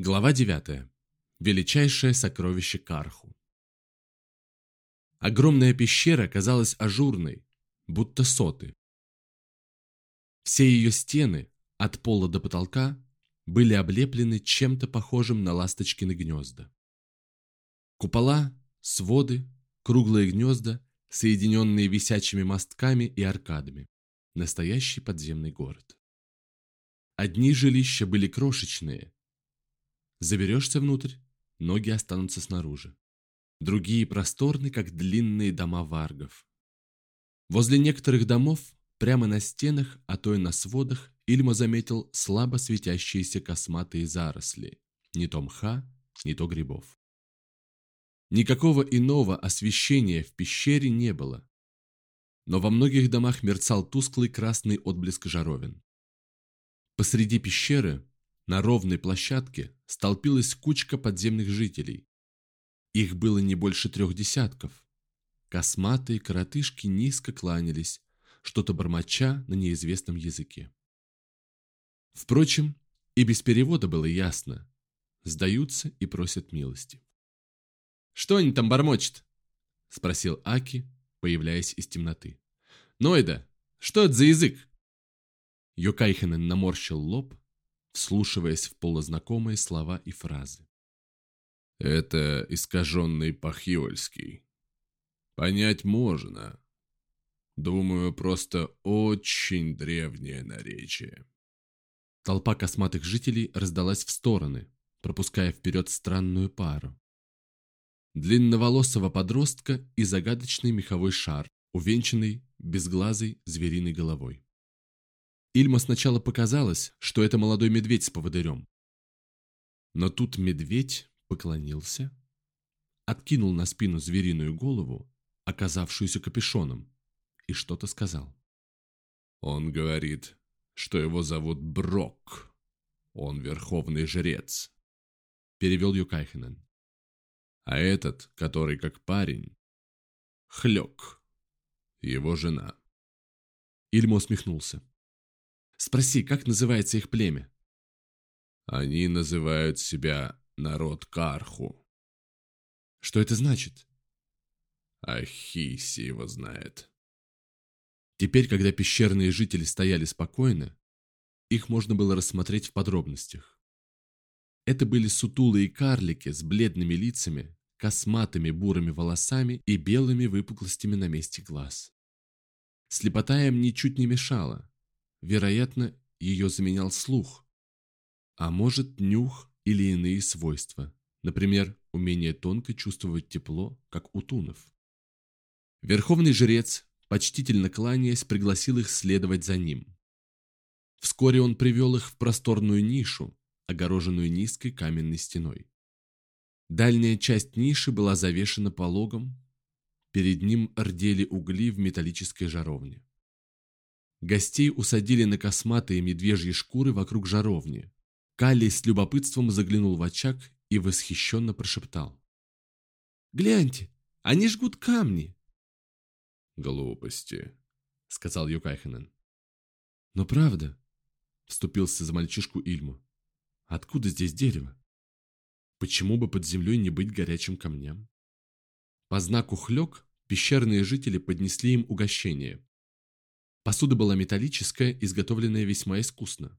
Глава 9. Величайшее сокровище Карху. Огромная пещера казалась ажурной, будто соты. Все ее стены, от пола до потолка, были облеплены чем-то похожим на ласточкины гнезда. Купола, своды, круглые гнезда, соединенные висячими мостками и аркадами. Настоящий подземный город. Одни жилища были крошечные – Заберешься внутрь, ноги останутся снаружи. Другие просторны, как длинные дома варгов. Возле некоторых домов, прямо на стенах, а то и на сводах, Ильма заметил слабо светящиеся косматые заросли. Не то мха, не то грибов. Никакого иного освещения в пещере не было. Но во многих домах мерцал тусклый красный отблеск жаровин. Посреди пещеры на ровной площадке столпилась кучка подземных жителей. Их было не больше трех десятков. Косматые коротышки низко кланялись, что-то бормоча на неизвестном языке. Впрочем, и без перевода было ясно. Сдаются и просят милости. «Что они там бормочут?» – спросил Аки, появляясь из темноты. «Нойда, что это за язык?» Йокайхенен наморщил лоб вслушиваясь в полузнакомые слова и фразы. Это искаженный пахьольский. Понять можно. Думаю, просто очень древнее наречие. Толпа косматых жителей раздалась в стороны, пропуская вперед странную пару. Длинноволосого подростка и загадочный меховой шар, увенчанный безглазой звериной головой. Ильма сначала показалось, что это молодой медведь с поводырем. Но тут медведь поклонился, откинул на спину звериную голову, оказавшуюся капюшоном, и что-то сказал. Он говорит, что его зовут Брок. Он верховный жрец. Перевел Юкайхенен. А этот, который как парень, Хлёк. Его жена. Ильма усмехнулся. Спроси, как называется их племя?» «Они называют себя народ Карху». «Что это значит?» «Ахиси его знает». Теперь, когда пещерные жители стояли спокойно, их можно было рассмотреть в подробностях. Это были сутулые карлики с бледными лицами, косматыми бурыми волосами и белыми выпуклостями на месте глаз. Слепота им ничуть не мешала, Вероятно, ее заменял слух. А может, нюх или иные свойства. Например, умение тонко чувствовать тепло, как у тунов. Верховный жрец, почтительно кланяясь, пригласил их следовать за ним. Вскоре он привел их в просторную нишу, огороженную низкой каменной стеной. Дальняя часть ниши была завешена пологом, перед ним рдели угли в металлической жаровне. Гостей усадили на косматые медвежьи шкуры вокруг жаровни. Калли с любопытством заглянул в очаг и восхищенно прошептал. «Гляньте, они жгут камни!» «Глупости», — сказал Юкайхенен. «Но правда», — вступился за мальчишку Ильму. «Откуда здесь дерево? Почему бы под землей не быть горячим камням?» По знаку хлёк пещерные жители поднесли им угощение, Посуда была металлическая, изготовленная весьма искусно.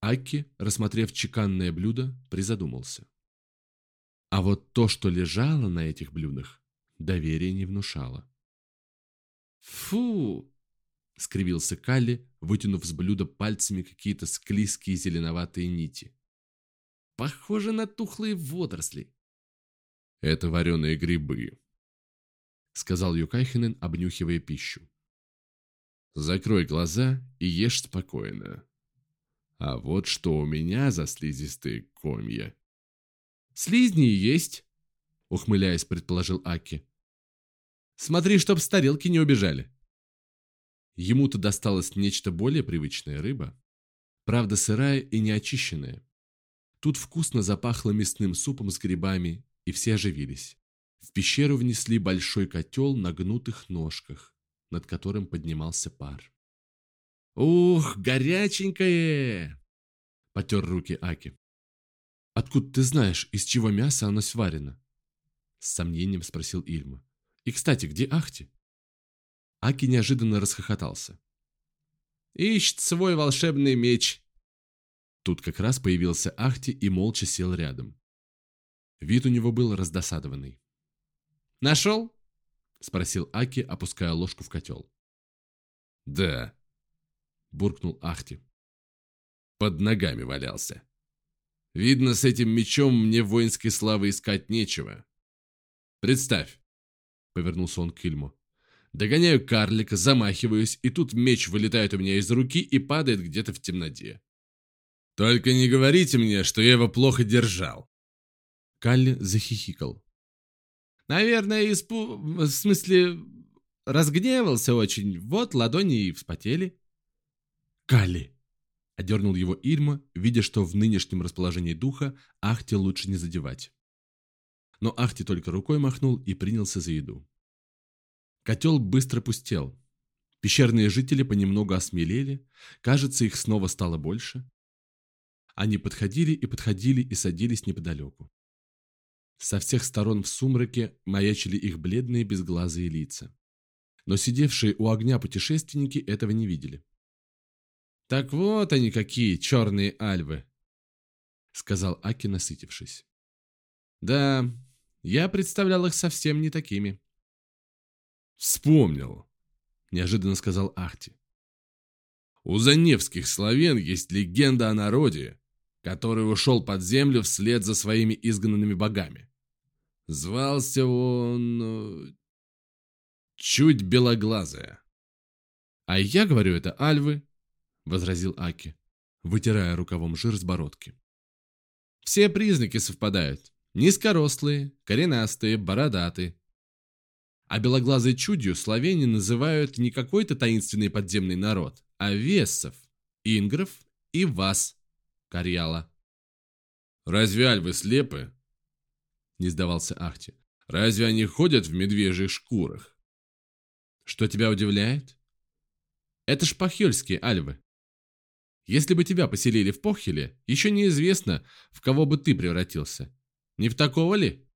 Аки, рассмотрев чеканное блюдо, призадумался. А вот то, что лежало на этих блюдах, доверия не внушало. «Фу!» — скривился Калли, вытянув с блюда пальцами какие-то склизкие зеленоватые нити. «Похоже на тухлые водоросли». «Это вареные грибы», — сказал Юкайхенен, обнюхивая пищу. Закрой глаза и ешь спокойно. А вот что у меня за слизистые комья. Слизни есть, ухмыляясь, предположил Аки. Смотри, чтоб с тарелки не убежали. Ему-то досталось нечто более привычная рыба, правда сырая и неочищенная. Тут вкусно запахло мясным супом с грибами, и все оживились. В пещеру внесли большой котел на гнутых ножках, над которым поднимался пар. «Ух, горяченькое!» — потер руки Аки. «Откуда ты знаешь, из чего мясо оно сварено?» С сомнением спросил Ильма. «И, кстати, где Ахти?» Аки неожиданно расхохотался. «Ищет свой волшебный меч!» Тут как раз появился Ахти и молча сел рядом. Вид у него был раздосадованный. «Нашел?» — спросил Аки, опуская ложку в котел. «Да», — буркнул Ахти. «Под ногами валялся. Видно, с этим мечом мне воинской славы искать нечего. Представь, — повернулся он к Ильму, — догоняю карлика, замахиваюсь, и тут меч вылетает у меня из руки и падает где-то в темноте. Только не говорите мне, что я его плохо держал. Калли захихикал. Наверное, испу... в смысле, разгневался очень. Вот ладони и вспотели. Калли! Одернул его Ирма, видя, что в нынешнем расположении духа Ахти лучше не задевать. Но Ахти только рукой махнул и принялся за еду. Котел быстро пустел. Пещерные жители понемногу осмелели, кажется, их снова стало больше. Они подходили и подходили и садились неподалеку. Со всех сторон в сумраке маячили их бледные безглазые лица. Но сидевшие у огня путешественники этого не видели. «Так вот они какие, черные альвы!» — сказал Аки, насытившись. «Да, я представлял их совсем не такими». «Вспомнил!» — неожиданно сказал Ахти. «У заневских славян есть легенда о народе, который ушел под землю вслед за своими изгнанными богами. Звался он... Э, чуть белоглазая. А я говорю, это альвы, возразил Аки, вытирая рукавом жир с бородки. Все признаки совпадают. Низкорослые, коренастые, бородатые. А белоглазой чудью словени называют не какой-то таинственный подземный народ, а вессов, ингров и вас, Карьяла. «Разве альвы слепы?» Не сдавался Ахти. «Разве они ходят в медвежьих шкурах?» «Что тебя удивляет?» «Это ж пахельские альвы. Если бы тебя поселили в Похеле, еще неизвестно, в кого бы ты превратился. Не в такого ли?»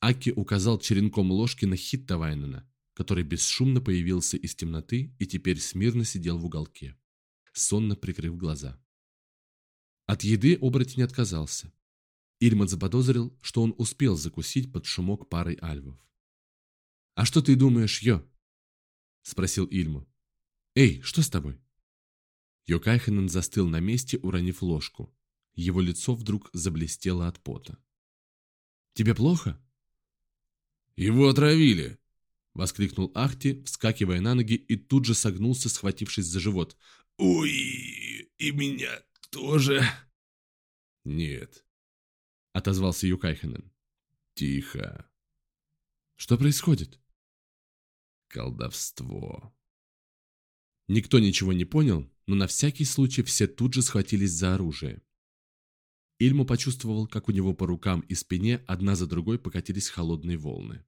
Аки указал черенком ложки на Хитта Вайнена, который бесшумно появился из темноты и теперь смирно сидел в уголке, сонно прикрыв глаза. От еды оборотень отказался. Ильман заподозрил, что он успел закусить под шумок парой альвов. «А что ты думаешь, Йо?» – спросил Ильму. «Эй, что с тобой?» Йокайхенен застыл на месте, уронив ложку. Его лицо вдруг заблестело от пота. «Тебе плохо?» «Его отравили!» — воскликнул Ахти, вскакивая на ноги и тут же согнулся, схватившись за живот. «Ой, и меня тоже?» «Нет», — отозвался Юкайхенен. «Тихо». «Что происходит?» «Колдовство». Никто ничего не понял, но на всякий случай все тут же схватились за оружие. Ильму почувствовал, как у него по рукам и спине одна за другой покатились холодные волны.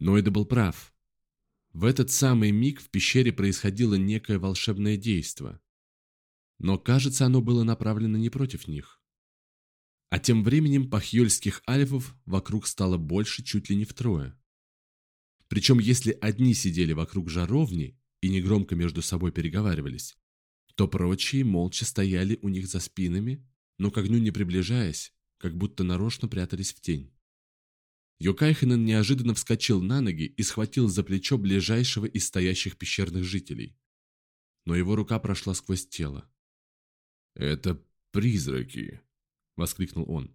Ноэда был прав. В этот самый миг в пещере происходило некое волшебное действо. Но, кажется, оно было направлено не против них. А тем временем пахьёльских альвов вокруг стало больше чуть ли не втрое. Причем, если одни сидели вокруг жаровни и негромко между собой переговаривались, то прочие молча стояли у них за спинами, но к огню не приближаясь, как будто нарочно прятались в тень. Йокайхенен неожиданно вскочил на ноги и схватил за плечо ближайшего из стоящих пещерных жителей. Но его рука прошла сквозь тело. «Это призраки!» — воскликнул он.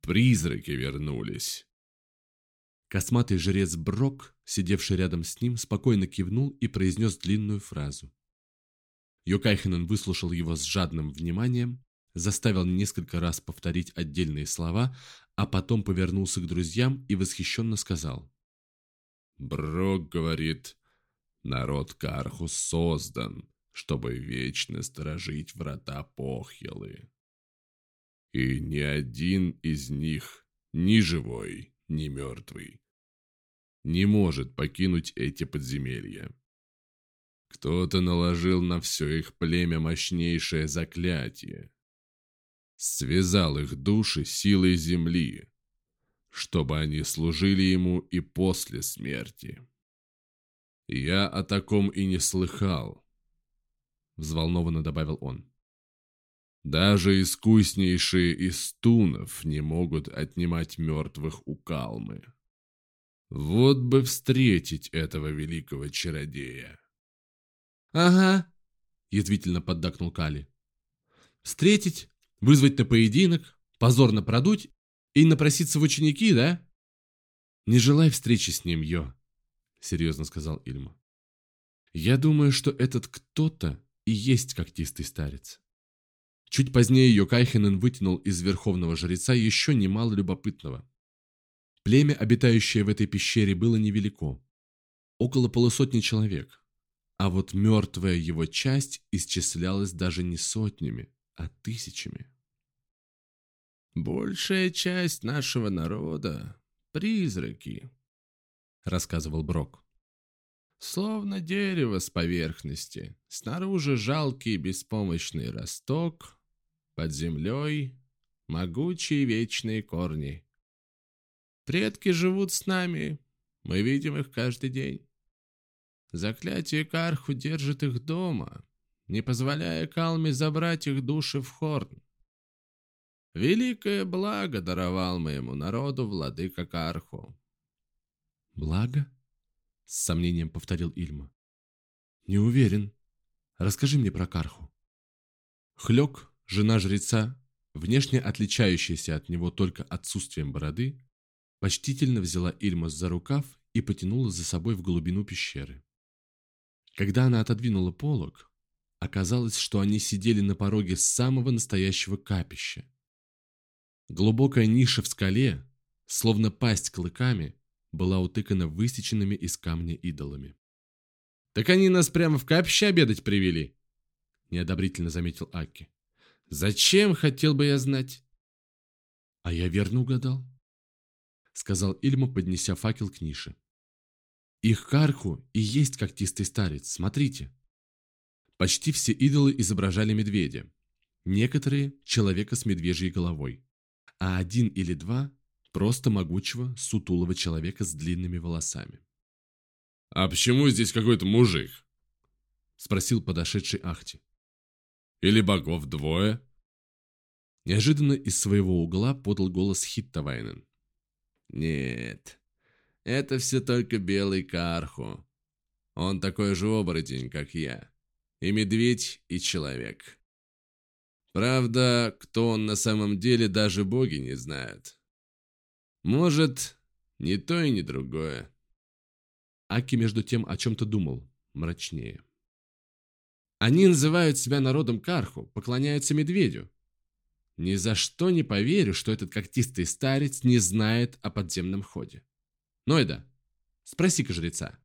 «Призраки вернулись!» Косматый жрец Брок, сидевший рядом с ним, спокойно кивнул и произнес длинную фразу. Йокайхенен выслушал его с жадным вниманием, заставил несколько раз повторить отдельные слова, а потом повернулся к друзьям и восхищенно сказал. «Брок говорит, народ Кархус создан, чтобы вечно сторожить врата Похьелы. И ни один из них, ни живой, ни мертвый, не может покинуть эти подземелья. Кто-то наложил на все их племя мощнейшее заклятие. связал их души силой земли, чтобы они служили ему и после смерти. Я о таком и не слыхал, взволнованно добавил он. Даже искуснейшие из тунов не могут отнимать мертвых у Калмы. Вот бы встретить этого великого чародея. Ага, язвительно поддакнул Кали. Встретить, вызвать на поединок, позорно продуть и напроситься в ученики, да? Не желай встречи с ним, Йо, серьезно сказал Ильма. Я думаю, что этот кто-то и есть когтистый старец. Чуть позднее Йокайхенен вытянул из верховного жреца еще немало любопытного. Племя, обитающее в этой пещере, было невелико. Около полусотни человек. А вот мертвая его часть исчислялась даже не сотнями, а тысячами. «Большая часть нашего народа — призраки», — рассказывал Брок. «Словно дерево с поверхности, снаружи жалкий беспомощный росток, под землей могучие вечные корни. Предки живут с нами, мы видим их каждый день. Заклятие Карху держит их дома, не позволяя Калме забрать их души в Хорн. Великое благо даровал моему народу владыка Карху. «Благо?» — с сомнением повторил Ильма. «Не уверен. Расскажи мне про Карху». Хлёк, жена жреца, внешне отличающаяся от него только отсутствием бороды, почтительно взяла Ильмас за рукав и потянула за собой в глубину пещеры. Когда она отодвинула полог, оказалось, что они сидели на пороге самого настоящего капища, Глубокая ниша в скале, словно пасть клыками, была утыкана высеченными из камня идолами. «Так они нас прямо в капище обедать привели!» Неодобрительно заметил Аки. «Зачем, хотел бы я знать?» «А я верно угадал», — сказал Ильма, поднеся факел к нише. «Их карху и есть когтистый старец, смотрите». Почти все идолы изображали медведя, некоторые — человека с медвежьей головой а один или два – просто могучего, сутулого человека с длинными волосами. «А почему здесь какой-то мужик?» – спросил подошедший Ахти. «Или богов двое?» Неожиданно из своего угла подал голос Хиттавайнен. «Нет, это все только белый Карху. Он такой же оборотень, как я. И медведь, и человек. Правда, кто он на самом деле, даже боги не знают. Может, не то и не другое. Аки между тем о чем-то думал, мрачнее. Они называют себя народом Карху, поклоняются медведю. Ни за что не поверю, что этот когтистый старец не знает о подземном ходе. Нойда, спроси-ка жреца.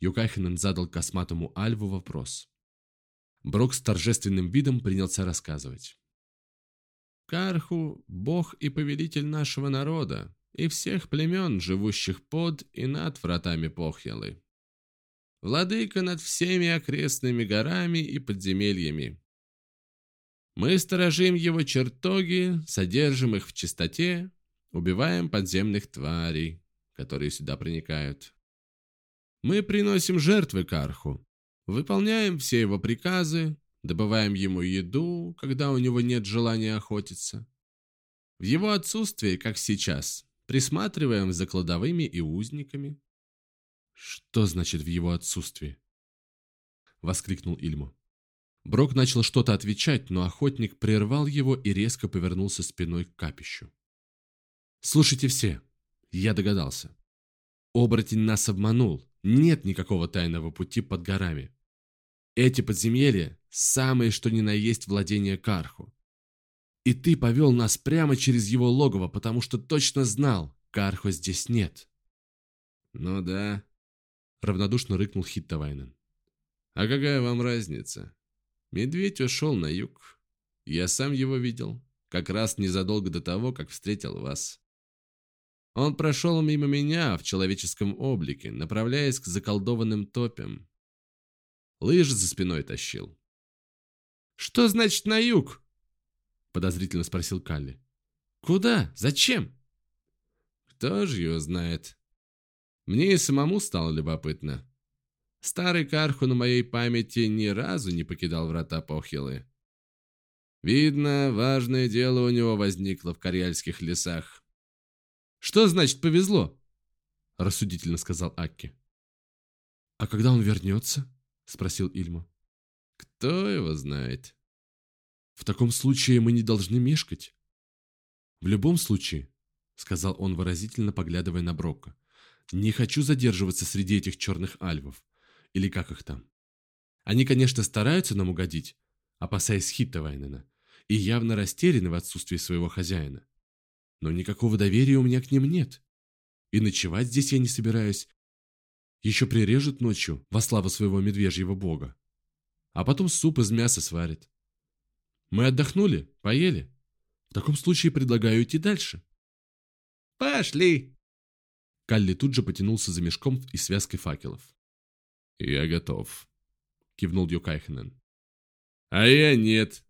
Юкайхенен задал косматому Альву вопрос. Брок с торжественным видом принялся рассказывать. «Карху – бог и повелитель нашего народа и всех племен, живущих под и над вратами Похьялы. Владыка над всеми окрестными горами и подземельями. Мы сторожим его чертоги, содержим их в чистоте, убиваем подземных тварей, которые сюда проникают. Мы приносим жертвы Карху, Выполняем все его приказы, добываем ему еду, когда у него нет желания охотиться. В его отсутствие, как сейчас, присматриваем за кладовыми и узниками. «Что значит в его отсутствии?» — воскликнул Ильму. Брок начал что-то отвечать, но охотник прервал его и резко повернулся спиной к капищу. «Слушайте все, я догадался. Оборотень нас обманул, нет никакого тайного пути под горами. Эти подземелья – самые что ни на есть владения Карху. И ты повел нас прямо через его логово, потому что точно знал, Карху здесь нет. Ну да, равнодушно рыкнул Хиттавайнен. А какая вам разница? Медведь ушел на юг. Я сам его видел, как раз незадолго до того, как встретил вас. Он прошел мимо меня в человеческом облике, направляясь к заколдованным топям. Лыж за спиной тащил. «Что значит на юг?» Подозрительно спросил Калли. Куда? Зачем? Кто же его знает? Мне и самому стало любопытно. Старый Карху на моей памяти ни разу не покидал врата Похилы. Видно, важное дело у него возникло в Карьяльских лесах. «Что значит повезло?» – рассудительно сказал Акки. «А когда он вернется?» – спросил Ильма. «Кто его знает?» «В таком случае мы не должны мешкать». «В любом случае», – сказал он выразительно, поглядывая на Брока, «не хочу задерживаться среди этих черных альвов, или как их там. Они, конечно, стараются нам угодить, опасаясь Хиттавайнена, и явно растеряны в отсутствии своего хозяина. Но никакого доверия у меня к ним нет. И ночевать здесь я не собираюсь. Еще прирежут ночью во славу своего медвежьего бога. А потом суп из мяса сварят. Мы отдохнули, поели. В таком случае предлагаю идти дальше. Пошли! Калли тут же потянулся за мешком и связкой факелов. «Я готов», — кивнул Йокайхенен. «А я нет»,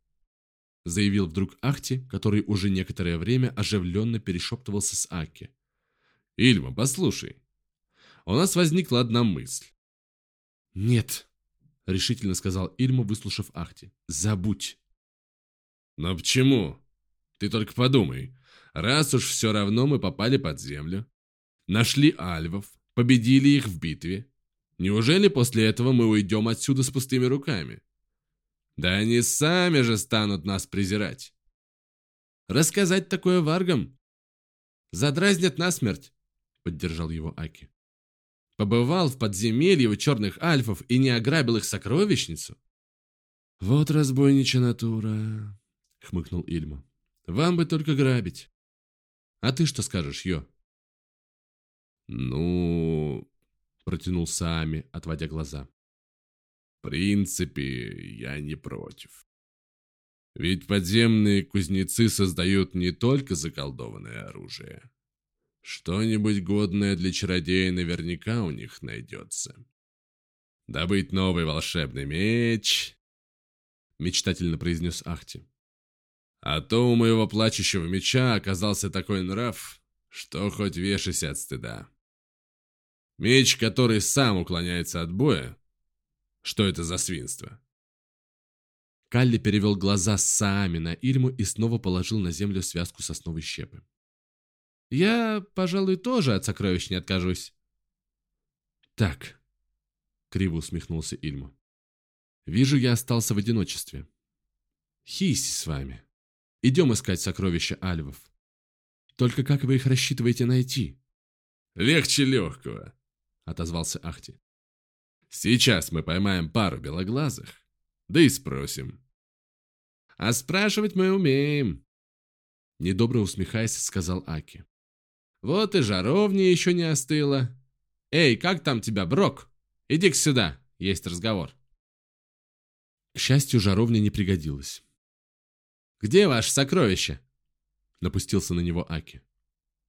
заявил вдруг Ахти, который уже некоторое время оживленно перешептывался с Аки. «Ильма, послушай, у нас возникла одна мысль». «Нет», — решительно сказал Ильма, выслушав Ахти. «Забудь». «Но почему? Ты только подумай. Раз уж все равно мы попали под землю, нашли альвов, победили их в битве, неужели после этого мы уйдем отсюда с пустыми руками?» Да они сами же станут нас презирать. Рассказать такое варгам? Задразнят насмерть, поддержал его Аки. Побывал в подземелье у черных альфов и не ограбил их сокровищницу? Вот разбойничья натура, хмыкнул Ильма. Вам бы только грабить. А ты что скажешь, Йо? Ну, протянул Сами, отводя глаза принципе, я не против. Ведь подземные кузнецы создают не только заколдованное оружие. Что-нибудь годное для чародея наверняка у них найдется. Добыть новый волшебный меч, мечтательно произнес Ахти. А то у моего плачущего меча оказался такой нрав, что хоть вешайся от стыда. Меч, который сам уклоняется от боя, что это за свинство? Калли перевел глаза с Саами на Ильму и снова положил на землю связку сосновой щепы. «Я, пожалуй, тоже от сокровищ не откажусь». «Так», — криво усмехнулся Ильма. «Вижу, я остался в одиночестве. Хиси с вами. Идем искать сокровища альвов. Только как вы их рассчитываете найти?» «Легче легкого», — отозвался Ахти. Сейчас мы поймаем пару белоглазых, да и спросим. А спрашивать мы умеем. Недобро усмехаясь, сказал Аки. Вот и жаровня еще не остыла. Эй, как там тебя, Брок? Иди-ка сюда, есть разговор. К счастью, жаровня не пригодилась. «Где ваше сокровище?» Напустился на него Аки.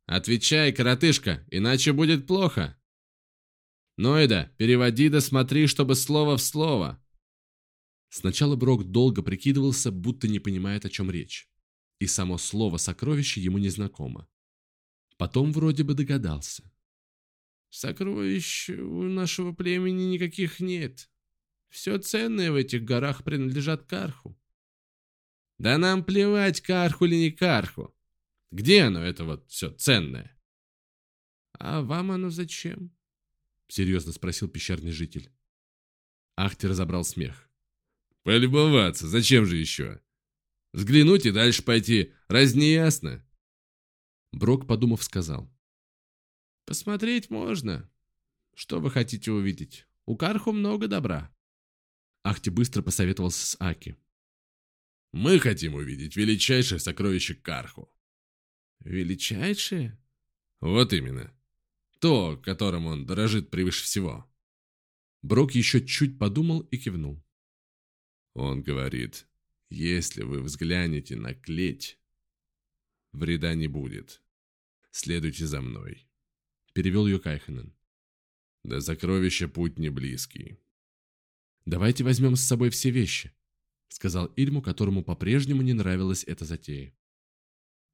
«Отвечай, коротышка, иначе будет плохо!» Ноида, переводи да смотри, чтобы слово в слово. Сначала Брок долго прикидывался, будто не понимает, о чем речь. И само слово «сокровище» ему незнакомо. Потом вроде бы догадался. «Сокровищ у нашего племени никаких нет. Все ценное в этих горах принадлежат Карху». «Да нам плевать, Карху или не Карху. Где оно, это вот все ценное?» «А вам оно зачем?» — серьезно спросил пещерный житель. Ахти разобрал смех. «Полюбоваться, зачем же еще? Взглянуть и дальше пойти, раз не ясно?» Брок, подумав, сказал. «Посмотреть можно. Что вы хотите увидеть? У Карху много добра». Ахти быстро посоветовался с Аки. «Мы хотим увидеть величайшее сокровище Карху». «Величайшее?» «Вот именно то, которым он дорожит превыше всего. Брок еще чуть подумал и кивнул. Он говорит, если вы взглянете на клеть, вреда не будет. Следуйте за мной. Перевел ее Кайхенен. До сокровища путь не близкий. Давайте возьмем с собой все вещи. сказал Ильму, которому по-прежнему не нравилась эта затея.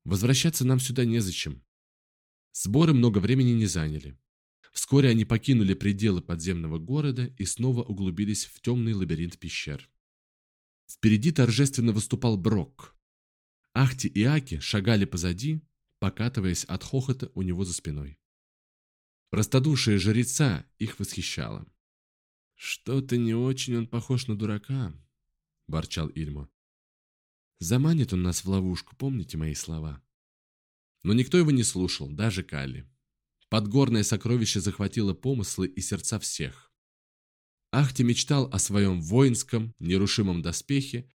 Возвращаться нам сюда незачем. Сборы много времени не заняли. Вскоре они покинули пределы подземного города и снова углубились в темный лабиринт пещер. Впереди торжественно выступал Брок. Ахти и Аки шагали позади, покатываясь от хохота у него за спиной. Простодушие жреца их восхищало. «Что-то не очень он похож на дурака», – ворчал Ильмо. «Заманит он нас в ловушку, помните мои слова?» Но никто его не слушал, даже Калли. Подгорное сокровище захватило помыслы и сердца всех. Ахти мечтал о своем воинском, нерушимом доспехе,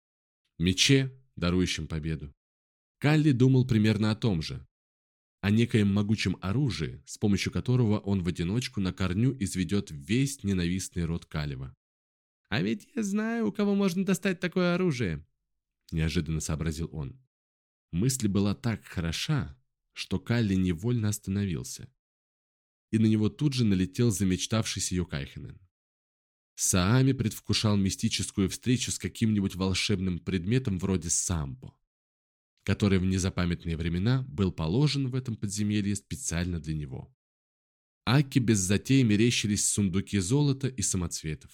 мече, дарующем победу. Калли думал примерно о том же, о некоем могучем оружии, с помощью которого он в одиночку на корню изведет весь ненавистный род Калева. «А ведь я знаю, у кого можно достать такое оружие», – неожиданно сообразил он. Мысль была так хороша, что Калли невольно остановился. И на него тут же налетел замечтавшийся Юкайхенен. Саами предвкушал мистическую встречу с каким-нибудь волшебным предметом вроде самбо который в незапамятные времена был положен в этом подземелье специально для него. Аки без затей мерещились сундуки золота и самоцветов.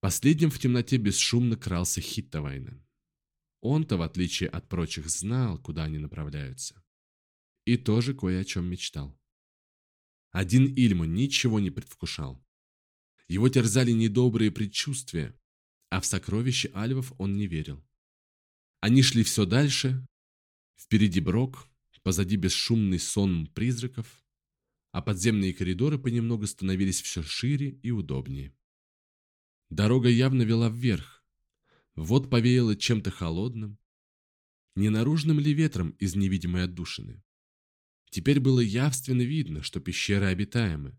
Последним в темноте бесшумно крался Хиттавайнен. Он-то, в отличие от прочих, знал, куда они направляются. И тоже кое о чем мечтал. Один Ильму ничего не предвкушал. Его терзали недобрые предчувствия, а в сокровище альвов он не верил. Они шли все дальше. Впереди Брок, позади бесшумный сон призраков, а подземные коридоры понемногу становились все шире и удобнее. Дорога явно вела вверх. Вот повеяло чем-то холодным. Не наружным ли ветром из невидимой отдушины? Теперь было явственно видно, что пещеры обитаемы.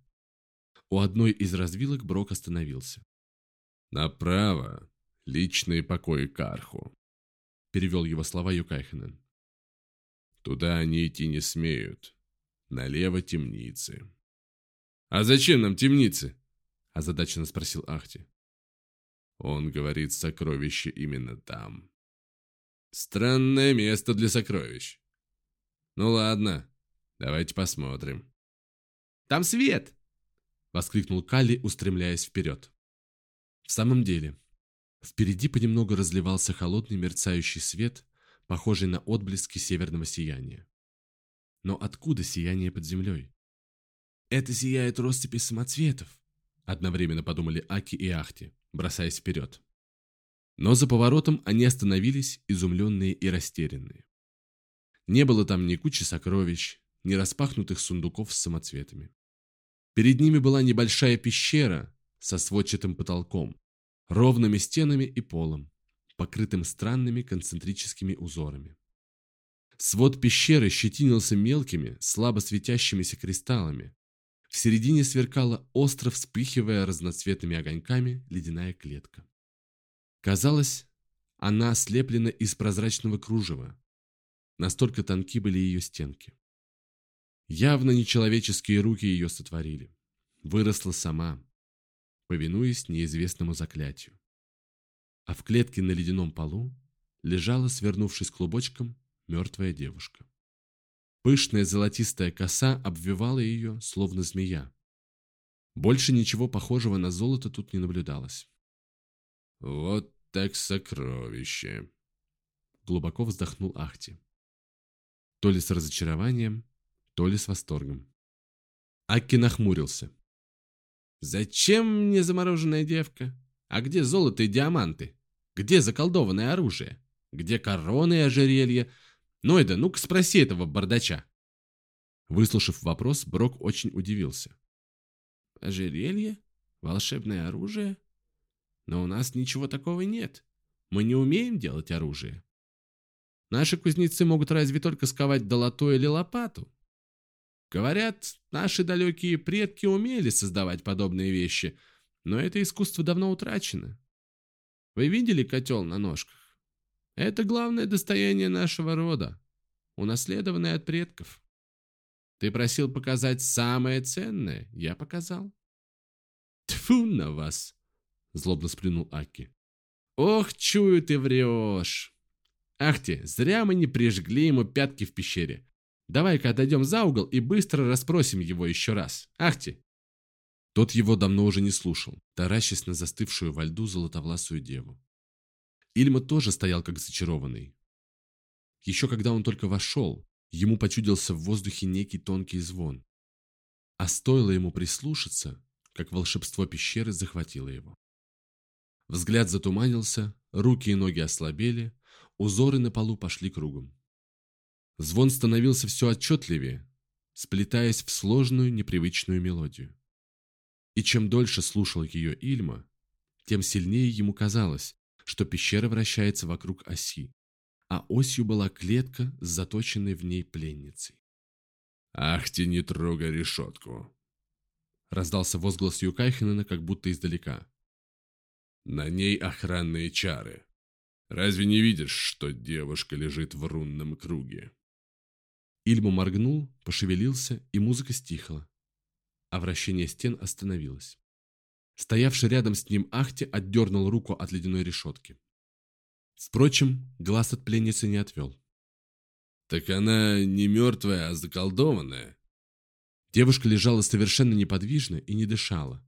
У одной из развилок Брок остановился. «Направо. Личные покои Карху», перевел его слова Юкайхенен. Туда они идти не смеют. Налево темницы. А зачем нам темницы? озадаченно спросил Ахти. Он говорит, сокровище именно там. Странное место для сокровищ. Ну ладно, давайте посмотрим. Там свет! Воскликнул Калли, устремляясь вперед. В самом деле, Впереди понемногу разливался холодный мерцающий свет, похожий на отблески северного сияния. Но откуда сияние под землей? Это сияет россыпи самоцветов, одновременно подумали Аки и Ахти, бросаясь вперед. Но за поворотом они остановились, изумленные и растерянные. Не было там ни кучи сокровищ, ни распахнутых сундуков с самоцветами. Перед ними была небольшая пещера со сводчатым потолком, ровными стенами и полом, покрытым странными концентрическими узорами. Свод пещеры щетинился мелкими, слабо светящимися кристаллами. В середине сверкала остро вспыхивая разноцветными огоньками ледяная клетка. Казалось, она слеплена из прозрачного кружева. Настолько тонки были ее стенки. Явно нечеловеческие руки ее сотворили. Выросла сама, повинуясь неизвестному заклятию. А в клетке на ледяном полу лежала, свернувшись клубочком, мертвая девушка. Пышная золотистая коса обвивала ее, словно змея. Больше ничего похожего на золото тут не наблюдалось. «Вот так сокровище!» Глубоко вздохнул Ахти. То ли с разочарованием, то ли с восторгом. Акки нахмурился. Зачем мне замороженная девка? А где золото и диаманты? Где заколдованное оружие? Где короны и ожерелья? Нойда, ну-ка спроси этого бардача. Выслушав вопрос, Брок очень удивился. Ожерелье? Волшебное оружие? Но у нас ничего такого нет. Мы не умеем делать оружие. Наши кузнецы могут разве только сковать долото или лопату. Говорят, наши далекие предки умели создавать подобные вещи, но это искусство давно утрачено. Вы видели котел на ножках? Это главное достояние нашего рода, унаследованное от предков. Ты просил показать самое ценное, я показал. Тфу на вас, злобно сплюнул Аки. Ох, чую, ты врешь. Ах ты, зря мы не прижгли ему пятки в пещере. Давай-ка отойдем за угол и быстро расспросим его еще раз. Ахти!» Тот его давно уже не слушал, таращась на застывшую во льду золотовласую деву. Ильма тоже стоял как зачарованный. Еще когда он только вошел, ему почудился в воздухе некий тонкий звон. А стоило ему прислушаться, как волшебство пещеры захватило его. Взгляд затуманился, руки и ноги ослабели, узоры на полу пошли кругом. Звон становился все отчетливее, сплетаясь в сложную, непривычную мелодию. И чем дольше слушал ее Ильма, тем сильнее ему казалось, что пещера вращается вокруг оси, а осью была клетка с заточенной в ней пленницей. «Ах ты, не трогай решетку!» Раздался возглас Юкайхенена как будто издалека. «На ней охранные чары. Разве не видишь, что девушка лежит в рунном круге?» Ильму моргнул, пошевелился, и музыка стихла. А вращение стен остановилось. Стоявший рядом с ним Ахти отдернул руку от ледяной решетки. Впрочем, глаз от пленницы не отвел. «Так она не мертвая, а заколдованная». Девушка лежала совершенно неподвижно и не дышала.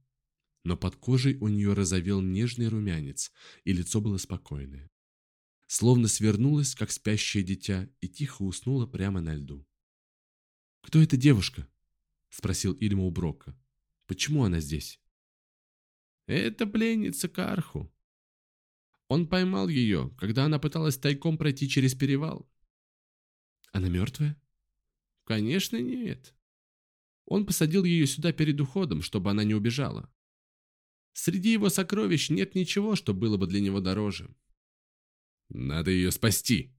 Но под кожей у нее разовел нежный румянец, и лицо было спокойное словно свернулась, как спящее дитя, и тихо уснула прямо на льду. «Кто эта девушка?» – спросил Ильма у Брока. «Почему она здесь?» «Это пленница Карху. Он поймал ее, когда она пыталась тайком пройти через перевал». «Она мертвая?» «Конечно нет. Он посадил ее сюда перед уходом, чтобы она не убежала. Среди его сокровищ нет ничего, что было бы для него дороже. «Надо ее спасти!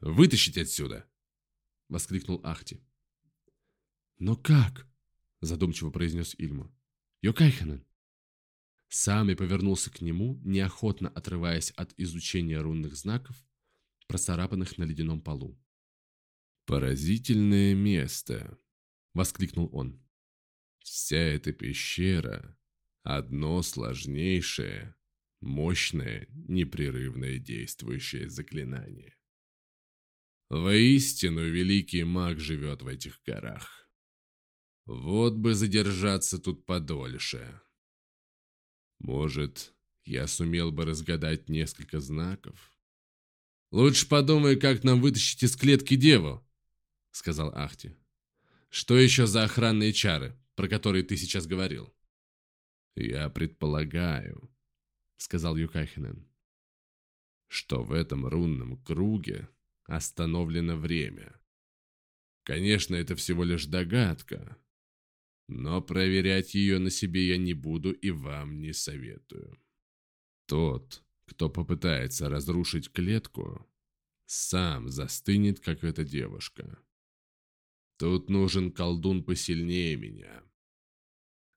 Вытащить отсюда!» — воскликнул Ахти. «Но как?» — задумчиво произнес Ильма. «Йокайханен!» Сам и повернулся к нему, неохотно отрываясь от изучения рунных знаков, процарапанных на ледяном полу. «Поразительное место!» — воскликнул он. «Вся эта пещера — одно сложнейшее, Мощное, непрерывное действующее заклинание. Воистину, великий маг живет в этих горах. Вот бы задержаться тут подольше. Может, я сумел бы разгадать несколько знаков? «Лучше подумай, как нам вытащить из клетки деву», — сказал Ахти. «Что еще за охранные чары, про которые ты сейчас говорил?» «Я предполагаю, сказал Юкахинен, что в этом рунном круге остановлено время. Конечно, это всего лишь догадка, но проверять ее на себе я не буду и вам не советую. Тот, кто попытается разрушить клетку, сам застынет, как эта девушка. Тут нужен колдун посильнее меня.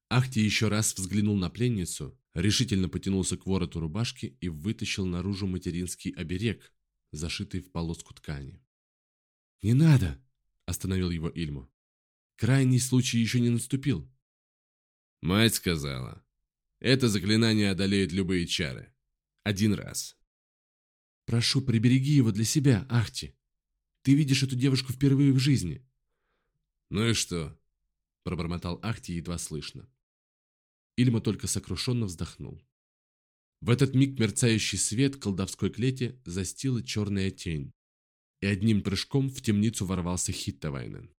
Ахти еще раз взглянул на пленницу решительно потянулся к вороту рубашки и вытащил наружу материнский оберег, зашитый в полоску ткани. «Не надо!» – остановил его Ильму. «Крайний случай еще не наступил». Мать сказала, это заклинание одолеет любые чары. Один раз. «Прошу, прибереги его для себя, Ахти. Ты видишь эту девушку впервые в жизни». «Ну и что?» – пробормотал Ахти едва слышно. Ильма только сокрушенно вздохнул. В этот миг мерцающий свет колдовской клети застила черная тень, и одним прыжком в темницу ворвался Хиттавайнен.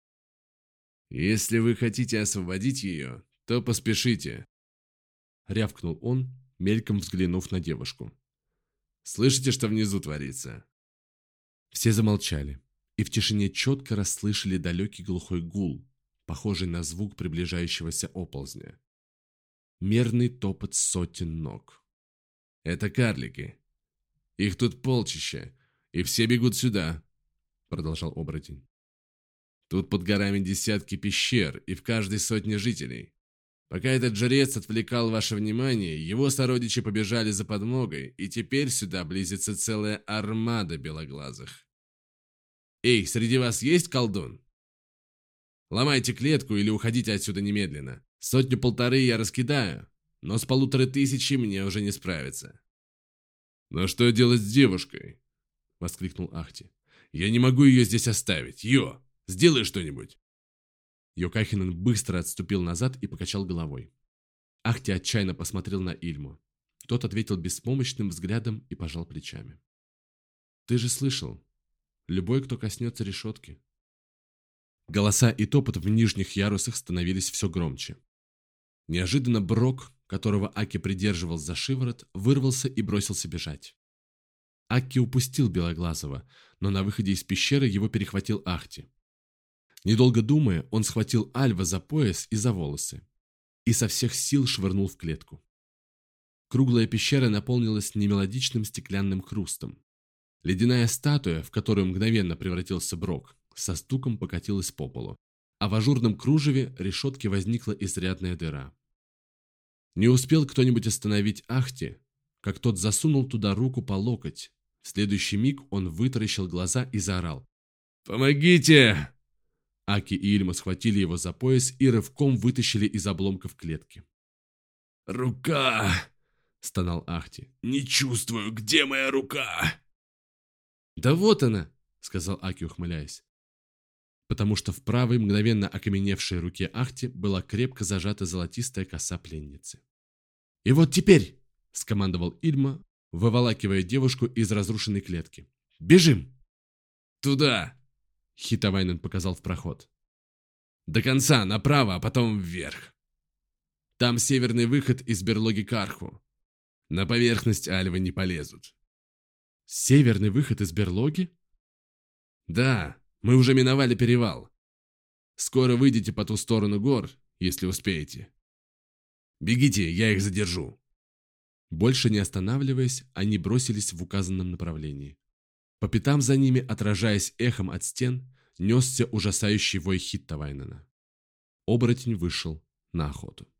«Если вы хотите освободить ее, то поспешите», — рявкнул он, мельком взглянув на девушку. «Слышите, что внизу творится?» Все замолчали, и в тишине четко расслышали далекий глухой гул, похожий на звук приближающегося оползня мерный топот сотен ног. «Это карлики. Их тут полчища, и все бегут сюда», — продолжал оборотень. «Тут под горами десятки пещер, и в каждой сотне жителей. Пока этот жрец отвлекал ваше внимание, его сородичи побежали за подмогой, и теперь сюда близится целая армада белоглазых. Эй, среди вас есть колдун? Ломайте клетку или уходите отсюда немедленно. Сотню-полторы я раскидаю, но с полутора тысячи мне уже не справиться. «Но что делать с девушкой?» — воскликнул Ахти. «Я не могу ее здесь оставить. Йо, сделай что-нибудь!» Йокахинен быстро отступил назад и покачал головой. Ахти отчаянно посмотрел на Ильму. Тот ответил беспомощным взглядом и пожал плечами. «Ты же слышал. Любой, кто коснется решетки». Голоса и топот в нижних ярусах становились все громче. Неожиданно Брок, которого Аки придерживал за шиворот, вырвался и бросился бежать. Аки упустил Белоглазого, но на выходе из пещеры его перехватил Ахти. Недолго думая, он схватил Альва за пояс и за волосы и со всех сил швырнул в клетку. Круглая пещера наполнилась немелодичным стеклянным хрустом. Ледяная статуя, в которую мгновенно превратился Брок, со стуком покатилась по полу, а в ажурном кружеве решетки возникла изрядная дыра. Не успел кто-нибудь остановить Ахти, как тот засунул туда руку по локоть. В следующий миг он вытаращил глаза и заорал. «Помогите!» Аки и Ильма схватили его за пояс и рывком вытащили из обломков клетки. «Рука!» — стонал Ахти. «Не чувствую, где моя рука?» «Да вот она!» — сказал Аки, ухмыляясь. Потому что в правой, мгновенно окаменевшей руке Ахти была крепко зажата золотистая коса пленницы. «И вот теперь!» — скомандовал Ильма, выволакивая девушку из разрушенной клетки. «Бежим!» «Туда!» Хитовайнен показал в проход. «До конца, направо, а потом вверх. Там северный выход из берлоги Карху. На поверхность Альвы не полезут». «Северный выход из берлоги?» «Да, мы уже миновали перевал. Скоро выйдете по ту сторону гор, если успеете. Бегите, я их задержу». Больше не останавливаясь, они бросились в указанном направлении. По пятам за ними, отражаясь эхом от стен, несся ужасающий вой Хиттавайнена. Оборотень вышел на охоту.